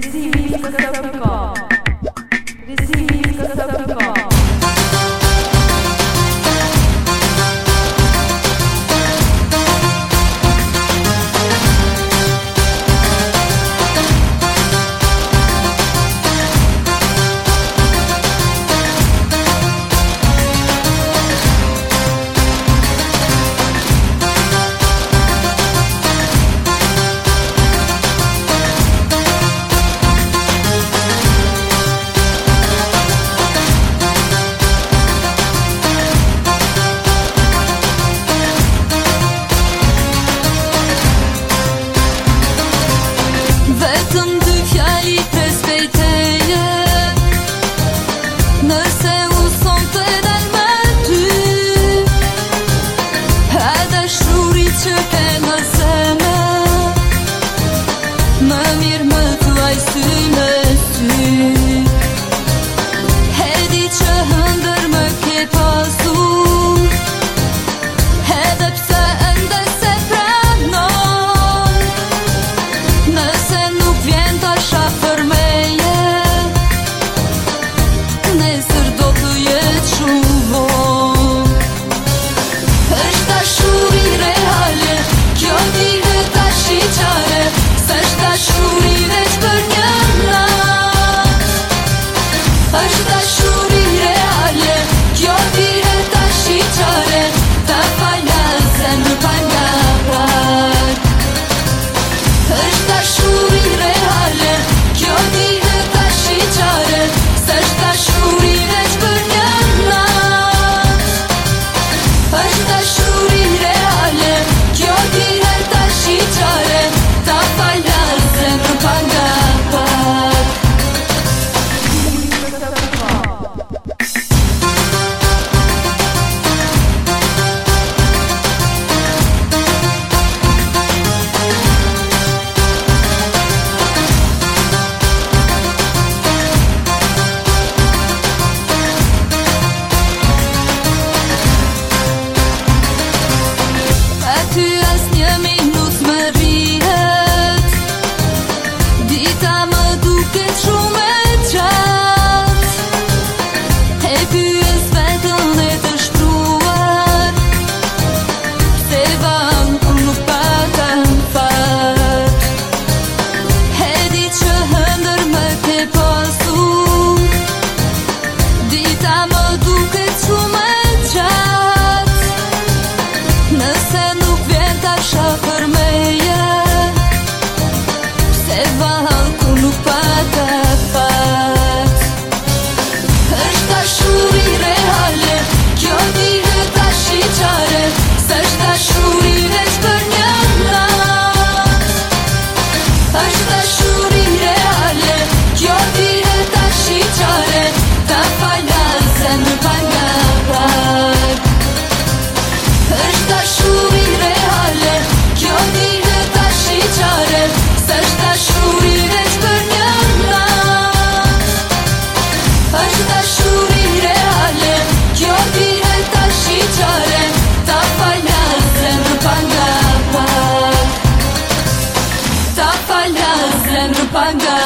DC.com. 更最便宜 good I